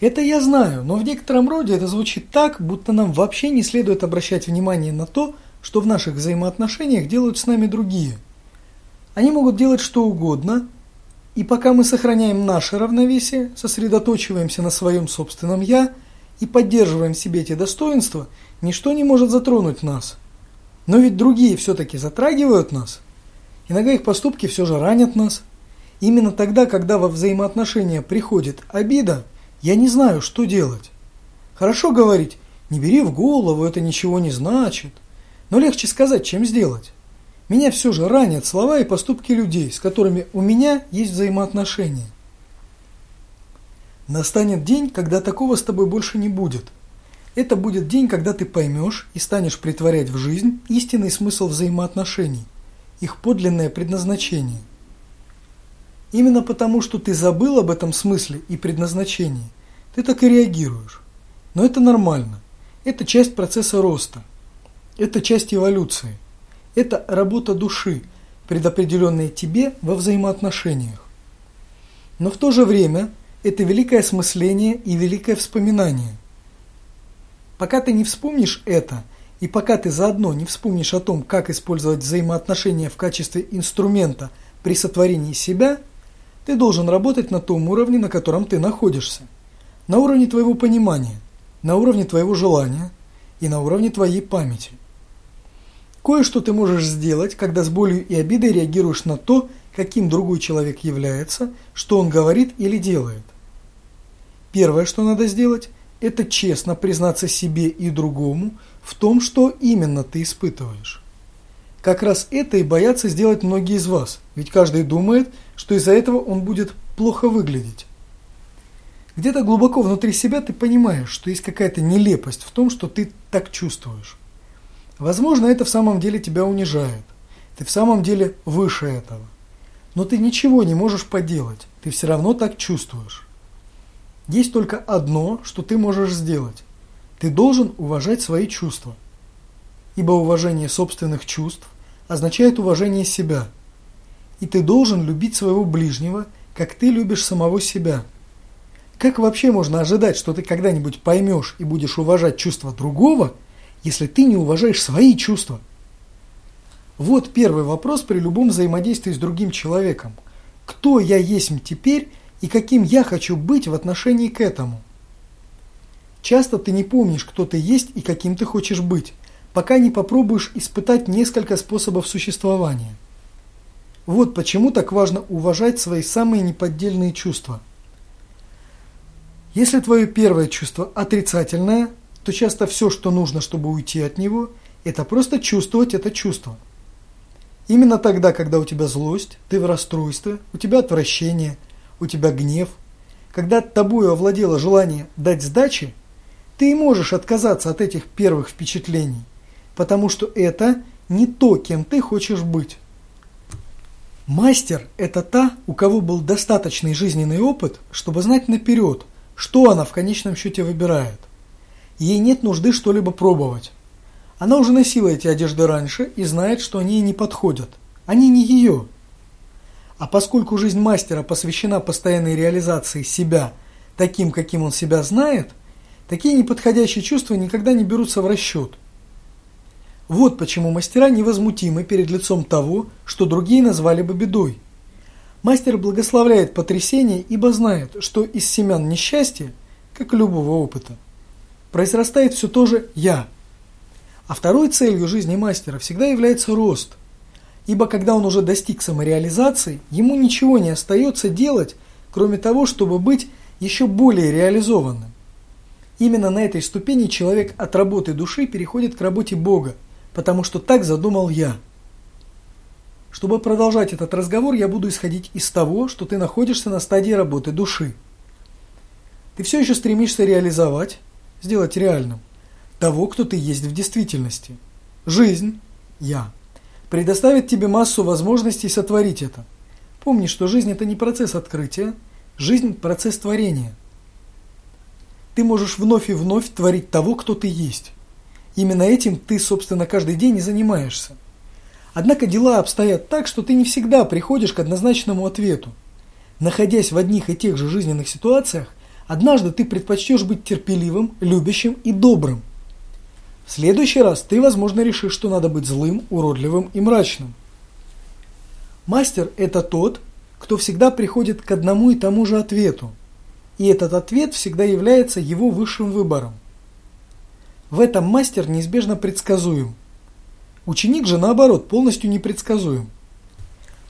Это я знаю, но в некотором роде это звучит так, будто нам вообще не следует обращать внимание на то, что в наших взаимоотношениях делают с нами другие. Они могут делать что угодно, и пока мы сохраняем наше равновесие, сосредоточиваемся на своем собственном «я» и поддерживаем в себе эти достоинства, ничто не может затронуть нас. Но ведь другие все-таки затрагивают нас. Иногда их поступки все же ранят нас. Именно тогда, когда во взаимоотношения приходит обида – я не знаю, что делать. Хорошо говорить, не бери в голову, это ничего не значит. Но легче сказать, чем сделать. Меня все же ранят слова и поступки людей, с которыми у меня есть взаимоотношения. Настанет день, когда такого с тобой больше не будет. Это будет день, когда ты поймешь и станешь притворять в жизнь истинный смысл взаимоотношений, их подлинное предназначение – Именно потому, что ты забыл об этом смысле и предназначении, ты так и реагируешь. Но это нормально. Это часть процесса роста. Это часть эволюции. Это работа души, предопределенная тебе во взаимоотношениях. Но в то же время это великое осмысление и великое вспоминание. Пока ты не вспомнишь это, и пока ты заодно не вспомнишь о том, как использовать взаимоотношения в качестве инструмента при сотворении себя – ты должен работать на том уровне, на котором ты находишься. На уровне твоего понимания, на уровне твоего желания и на уровне твоей памяти. Кое-что ты можешь сделать, когда с болью и обидой реагируешь на то, каким другой человек является, что он говорит или делает. Первое, что надо сделать, это честно признаться себе и другому в том, что именно ты испытываешь. Как раз это и боятся сделать многие из вас, ведь каждый думает, что из-за этого он будет плохо выглядеть. Где-то глубоко внутри себя ты понимаешь, что есть какая-то нелепость в том, что ты так чувствуешь. Возможно, это в самом деле тебя унижает. Ты в самом деле выше этого. Но ты ничего не можешь поделать. Ты все равно так чувствуешь. Есть только одно, что ты можешь сделать. Ты должен уважать свои чувства. Ибо уважение собственных чувств означает уважение себя. И ты должен любить своего ближнего, как ты любишь самого себя. Как вообще можно ожидать, что ты когда-нибудь поймешь и будешь уважать чувства другого, если ты не уважаешь свои чувства? Вот первый вопрос при любом взаимодействии с другим человеком. Кто я есть теперь и каким я хочу быть в отношении к этому? Часто ты не помнишь, кто ты есть и каким ты хочешь быть, пока не попробуешь испытать несколько способов существования. Вот почему так важно уважать свои самые неподдельные чувства. Если твое первое чувство отрицательное, то часто все, что нужно, чтобы уйти от него, это просто чувствовать это чувство. Именно тогда, когда у тебя злость, ты в расстройстве, у тебя отвращение, у тебя гнев, когда тобою овладело желание дать сдачи, ты и можешь отказаться от этих первых впечатлений – потому что это не то, кем ты хочешь быть. Мастер – это та, у кого был достаточный жизненный опыт, чтобы знать наперед, что она в конечном счете выбирает. Ей нет нужды что-либо пробовать. Она уже носила эти одежды раньше и знает, что они ей не подходят. Они не ее. А поскольку жизнь мастера посвящена постоянной реализации себя таким, каким он себя знает, такие неподходящие чувства никогда не берутся в расчет – вот почему мастера невозмутимы перед лицом того, что другие назвали бы бедой. Мастер благословляет потрясение, ибо знает, что из семян несчастья, как и любого опыта, произрастает все то же «я». А второй целью жизни мастера всегда является рост, ибо когда он уже достиг самореализации, ему ничего не остается делать, кроме того, чтобы быть еще более реализованным. Именно на этой ступени человек от работы души переходит к работе Бога, потому что так задумал я. Чтобы продолжать этот разговор, я буду исходить из того, что ты находишься на стадии работы души. Ты все еще стремишься реализовать, сделать реальным, того, кто ты есть в действительности. Жизнь, я, предоставит тебе массу возможностей сотворить это. Помни, что жизнь – это не процесс открытия, жизнь – процесс творения. Ты можешь вновь и вновь творить того, кто ты есть. Именно этим ты, собственно, каждый день и занимаешься. Однако дела обстоят так, что ты не всегда приходишь к однозначному ответу. Находясь в одних и тех же жизненных ситуациях, Однажды ты предпочтешь быть терпеливым, любящим и добрым. В следующий раз ты, возможно, решишь, что надо быть злым, уродливым и мрачным. Мастер – это тот, кто всегда приходит к одному и тому же ответу. И этот ответ всегда является его высшим выбором. В этом мастер неизбежно предсказуем. Ученик же, наоборот, полностью непредсказуем.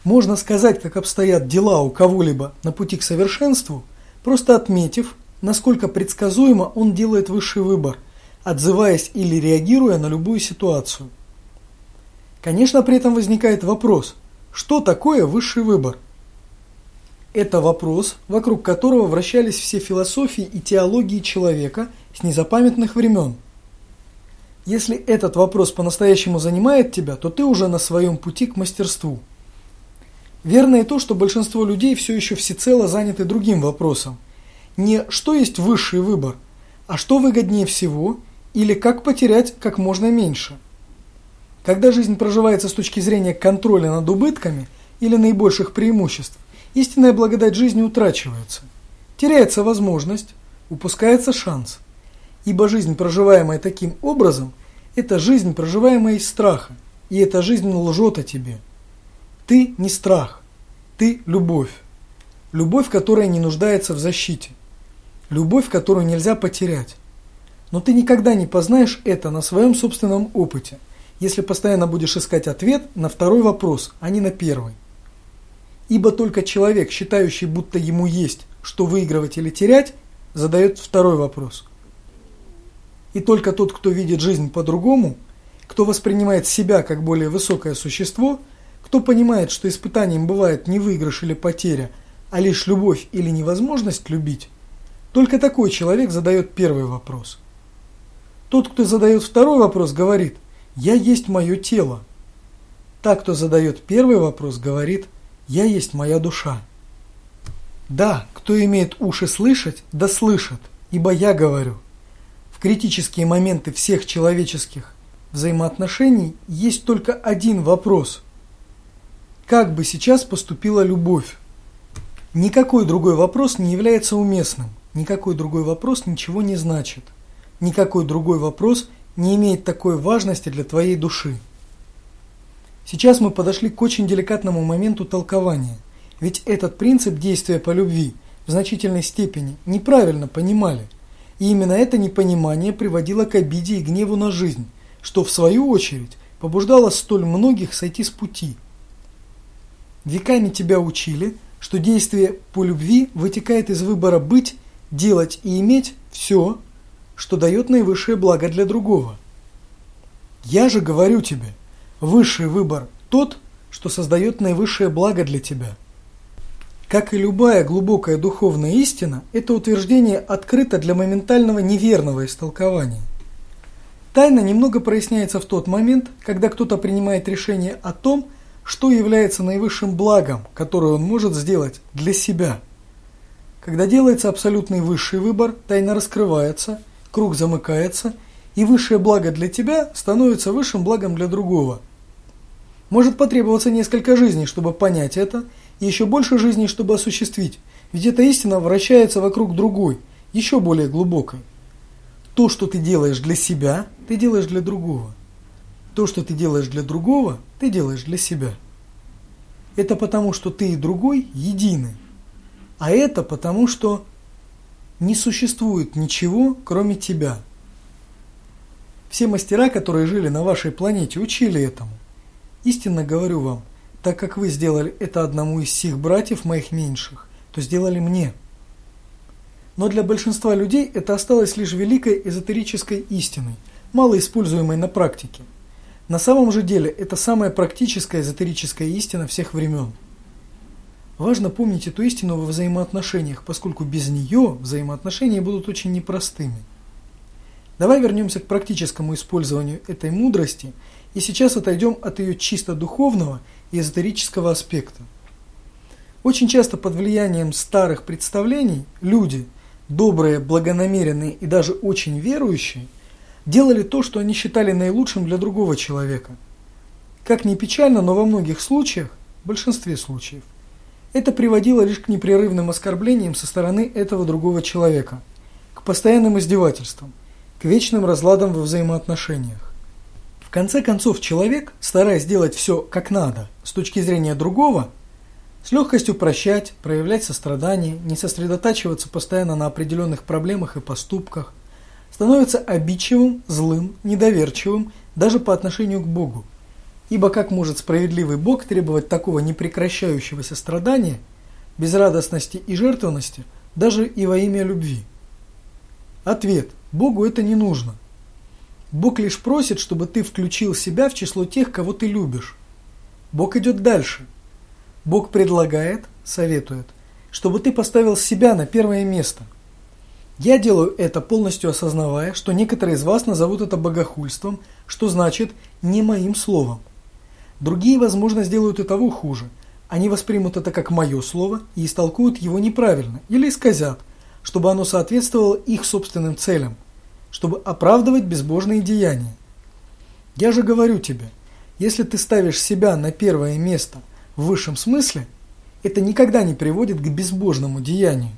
Можно сказать, как обстоят дела у кого-либо на пути к совершенству, просто отметив, насколько предсказуемо он делает высший выбор, отзываясь или реагируя на любую ситуацию. Конечно, при этом возникает вопрос, что такое высший выбор? Это вопрос, вокруг которого вращались все философии и теологии человека с незапамятных времен. Если этот вопрос по-настоящему занимает тебя, то ты уже на своем пути к мастерству. Верно и то, что большинство людей все еще всецело заняты другим вопросом. Не что есть высший выбор, а что выгоднее всего или как потерять как можно меньше. Когда жизнь проживается с точки зрения контроля над убытками или наибольших преимуществ, истинная благодать жизни утрачивается. Теряется возможность, упускается шанс. Ибо жизнь, проживаемая таким образом, это жизнь, проживаемая из страха, и эта жизнь лжет о тебе. Ты не страх, ты любовь. Любовь, которая не нуждается в защите. Любовь, которую нельзя потерять. Но ты никогда не познаешь это на своем собственном опыте, если постоянно будешь искать ответ на второй вопрос, а не на первый. Ибо только человек, считающий, будто ему есть, что выигрывать или терять, задает второй вопрос. И только тот, кто видит жизнь по-другому, кто воспринимает себя как более высокое существо, кто понимает, что испытанием бывает не выигрыш или потеря, а лишь любовь или невозможность любить, только такой человек задает первый вопрос – тот, кто задает второй вопрос, говорит «Я есть мое тело». Так, кто задает первый вопрос, говорит «Я есть моя душа». Да, кто имеет уши слышать, да слышит, ибо я говорю. Критические моменты всех человеческих взаимоотношений есть только один вопрос. Как бы сейчас поступила любовь? Никакой другой вопрос не является уместным, никакой другой вопрос ничего не значит. Никакой другой вопрос не имеет такой важности для твоей души. Сейчас мы подошли к очень деликатному моменту толкования, ведь этот принцип действия по любви в значительной степени неправильно понимали, и именно это непонимание приводило к обиде и гневу на жизнь, что в свою очередь побуждало столь многих сойти с пути. Веками тебя учили, что действие по любви вытекает из выбора быть, делать и иметь все, что дает наивысшее благо для другого. Я же говорю тебе, высший выбор тот, что создает наивысшее благо для тебя. Как и любая глубокая духовная истина, это утверждение открыто для моментального неверного истолкования. Тайна немного проясняется в тот момент, когда кто-то принимает решение о том, что является наивысшим благом, которое он может сделать для себя. Когда делается абсолютный высший выбор, тайна раскрывается – круг замыкается, и высшее благо для тебя становится высшим благом для другого. Может потребоваться несколько жизней, чтобы понять это, и еще больше жизней, чтобы осуществить, ведь эта истина вращается вокруг другой, еще более глубокой. То, что ты делаешь для себя, ты делаешь для другого. То, что ты делаешь для другого, ты делаешь для себя. Это потому, что ты и другой едины. А это потому, что не существует ничего, кроме тебя. Все мастера, которые жили на вашей планете, учили этому. Истинно говорю вам, так как вы сделали это одному из сих братьев моих меньших, то сделали мне. Но для большинства людей это осталось лишь великой эзотерической истиной, мало используемой на практике. На самом же деле это самая практическая эзотерическая истина всех времен. Важно помнить эту истину во взаимоотношениях, поскольку без нее взаимоотношения будут очень непростыми. Давай вернемся к практическому использованию этой мудрости и сейчас отойдем от ее чисто духовного и эзотерического аспекта. Очень часто под влиянием старых представлений люди, добрые, благонамеренные и даже очень верующие, делали то, что они считали наилучшим для другого человека. Как ни печально, но во многих случаях, в большинстве случаев, Это приводило лишь к непрерывным оскорблениям со стороны этого другого человека, к постоянным издевательствам, к вечным разладам во взаимоотношениях. Конце концов, человек, стараясь сделать все как надо, с точки зрения другого, с легкостью прощать, проявлять сострадание, не сосредотачиваться постоянно на определенных проблемах и поступках, становится обидчивым, злым, недоверчивым даже по отношению к Богу. Ибо как может справедливый Бог требовать такого непрекращающегося страдания, безрадостности и жертвенности, даже и во имя любви? Ответ. Богу это не нужно. Бог лишь просит, чтобы ты включил себя в число тех, кого ты любишь. Бог идет дальше. Бог предлагает, советует, чтобы ты поставил себя на первое место. Я делаю это полностью осознавая, что некоторые из вас назовут это богохульством, что значит «не моим словом». Другие, возможно, сделают и того хуже. Они воспримут это как мое слово и истолкуют его неправильно или исказят, чтобы оно соответствовало их собственным целям, чтобы оправдывать безбожные деяния. Я же говорю тебе, если ты ставишь себя на первое место в высшем смысле, это никогда не приводит к безбожному деянию.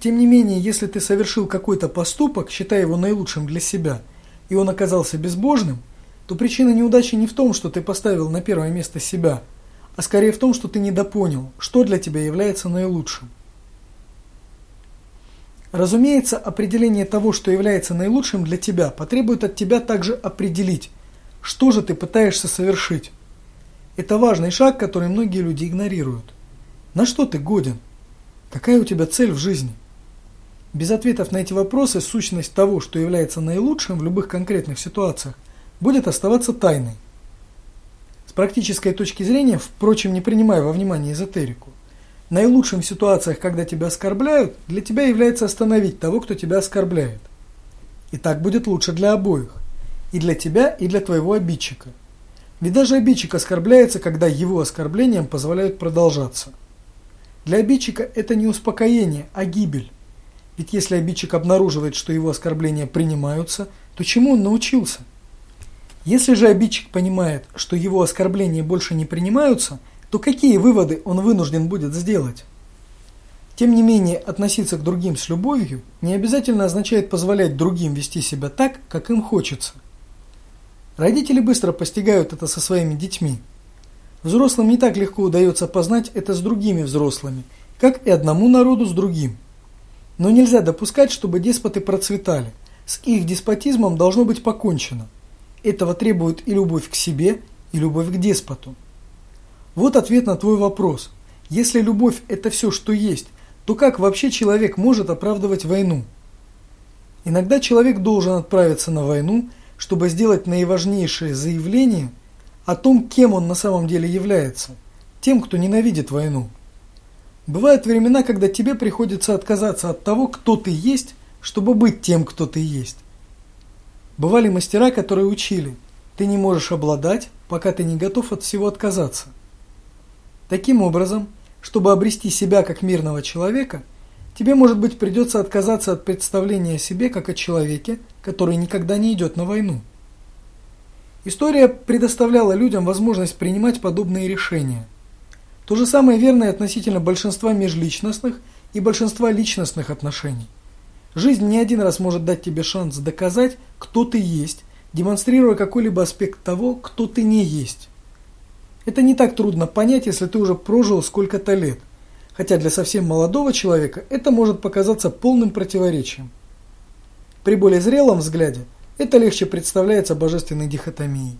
Тем не менее, если ты совершил какой-то поступок, считая его наилучшим для себя, и он оказался безбожным – то причина неудачи не в том, что ты поставил на первое место себя, а скорее в том, что ты недопонял, что для тебя является наилучшим. Разумеется, определение того, что является наилучшим для тебя, потребует от тебя также определить, что же ты пытаешься совершить. Это важный шаг, который многие люди игнорируют. На что ты годен? Какая у тебя цель в жизни? Без ответов на эти вопросы сущность того, что является наилучшим в любых конкретных ситуациях – будет оставаться тайной. С практической точки зрения, впрочем, не принимая во внимание эзотерику, наилучшим в ситуациях, когда тебя оскорбляют, для тебя является остановить того, кто тебя оскорбляет. И так будет лучше для обоих. И для тебя, и для твоего обидчика. Ведь даже обидчик оскорбляется, когда его оскорблениям позволяют продолжаться. Для обидчика это не успокоение, а гибель. Ведь если обидчик обнаруживает, что его оскорбления принимаются, то чему он научился? Если же обидчик понимает, что его оскорбления больше не принимаются, то какие выводы он вынужден будет сделать? Тем не менее, относиться к другим с любовью не обязательно означает позволять другим вести себя так, как им хочется. Родители быстро постигают это со своими детьми. Взрослым не так легко удается познать это с другими взрослыми, как и одному народу с другим. Но нельзя допускать, чтобы деспоты процветали. С их деспотизмом должно быть покончено. Этого требует и любовь к себе, и любовь к деспоту. Вот ответ на твой вопрос. Если любовь – это все, что есть, то как вообще человек может оправдывать войну? Иногда человек должен отправиться на войну, чтобы сделать наиважнейшее заявление о том, кем он на самом деле является, тем, кто ненавидит войну. Бывают времена, когда тебе приходится отказаться от того, кто ты есть, чтобы быть тем, кто ты есть. Бывали мастера, которые учили, ты не можешь обладать, пока ты не готов от всего отказаться. Таким образом, чтобы обрести себя как мирного человека, тебе, может быть, придется отказаться от представления о себе как о человеке, который никогда не идет на войну. История предоставляла людям возможность принимать подобные решения. То же самое верно и относительно большинства межличностных и большинства личностных отношений. Жизнь не один раз может дать тебе шанс доказать, кто ты есть, демонстрируя какой-либо аспект того, кто ты не есть. Это не так трудно понять, если ты уже прожил сколько-то лет, хотя для совсем молодого человека это может показаться полным противоречием. При более зрелом взгляде это легче представляется божественной дихотомией.